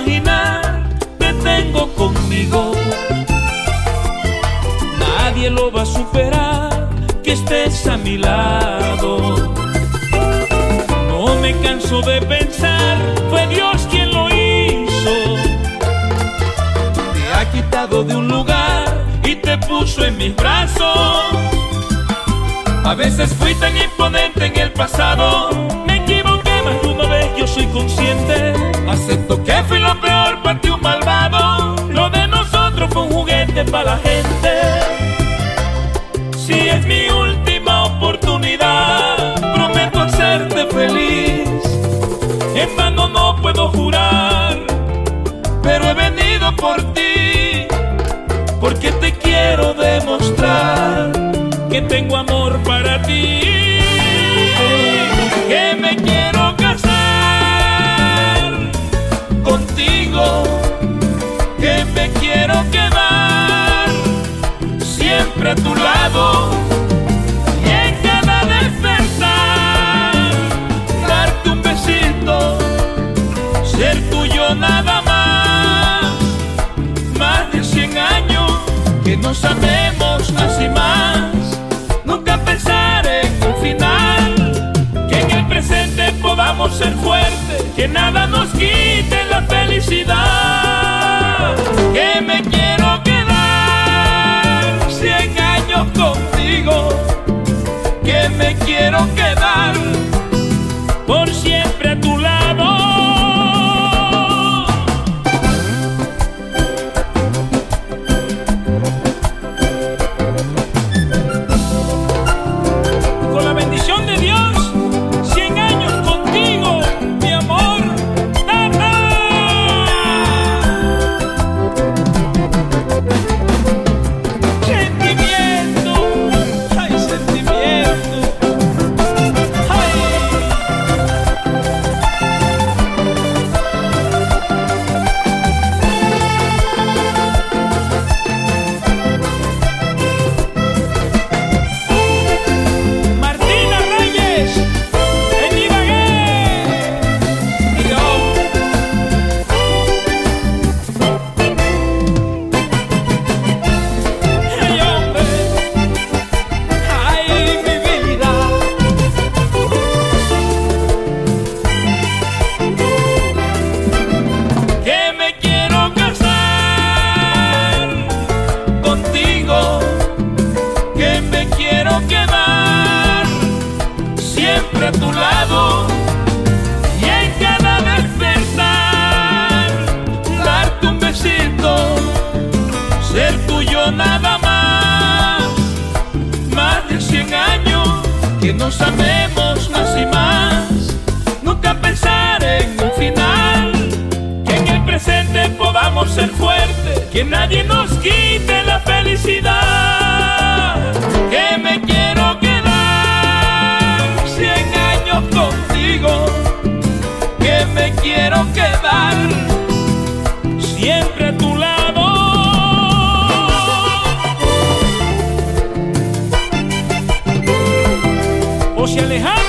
imaginar que tengo conmigo. Nadie lo va a superar que estés a mi lado. No me canso de pensar, fue Dios quien lo hizo. Te ha quitado de un lugar y te puso en mis brazos. A veces fui tan imponente en el pasado, vez, yo soy consciente. Acepto que fui lo peor para ti un malvado, lo de nosotros fue un juguete para la gente. Si es mi última oportunidad, prometo hacerte feliz. En vano no puedo jurar, pero he venido por ti, porque te quiero demostrar que tengo amor para ti, tu lado. Y en cada despertar darte un besito, ser tuyo nada más, más de 100 años que nos amemos así más, nunca pensar en un final, que en el presente podamos ser fuertes, que nada nos quite la felicidad, a tu lado y en cada despertar darte un besito, ser tuyo nada más, más de 100 años que nos amemos más y más, nunca pensar en un final, que en el presente podamos ser fuertes, que nadie nos quite la felicidad, siempre a tu lado. O se alejaron.